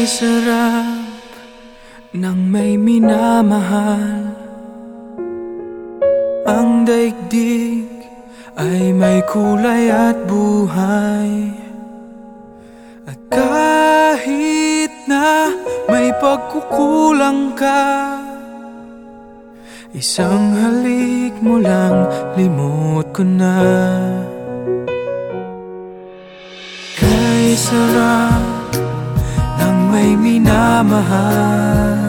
Kay sarap ng may minamahal. Ang daigdig ay may kulay at buhay. At kahit na may pagkukulang ka Isang halik mo lang, limot ko na. Kay sarap may minamahal.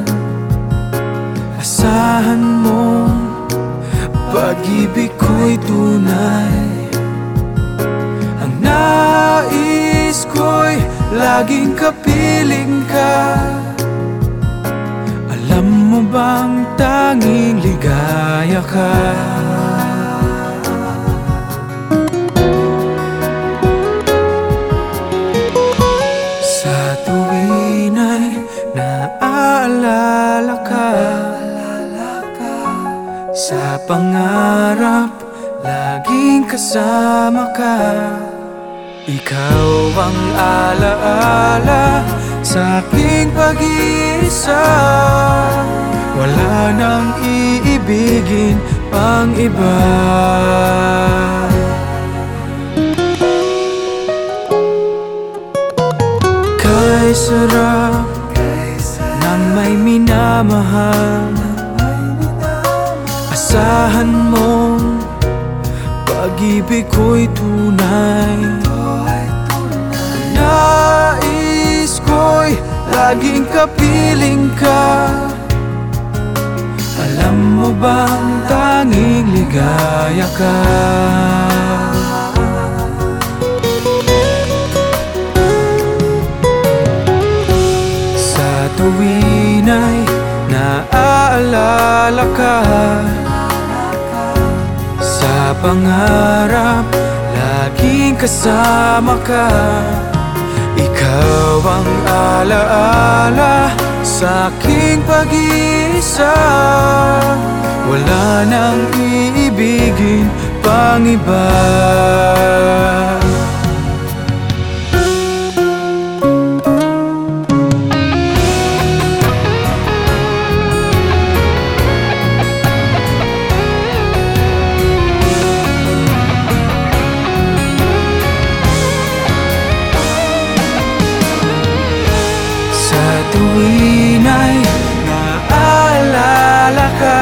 Asahan mo, pag-ibig ko'y tunay. Ang nais ko'y laging kapiling ka. Alam mo bang tanging ligaya ka? Sa pangarap, laging kasama ka. Ikaw ang alaala sa aking pag-iisa. Wala nang iibigin pang iba. Kay sarap ng may minamahal Asahan mo. Pag-ibig ko'y tunay. Nais ko'y laging kapiling ka. Alam mo bang tanging ligaya ka? Sa tuwin ay naaalala ka Pangarap, laging kasama ka. Ikaw ang alaala sa aking pag-iisa. Wala nang iibigin pang iba tuwin ay naaalala ka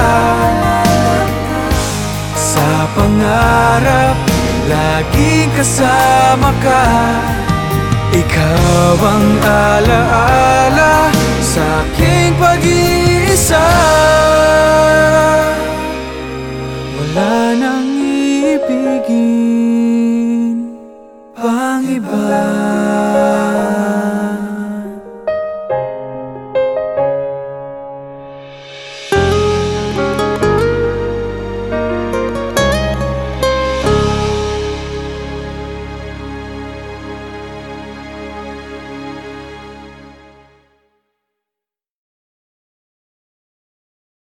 Sa pangarap, laging kasama ka. Ikaw ang alaala sa aking pag-iisa. Wala nang ibigin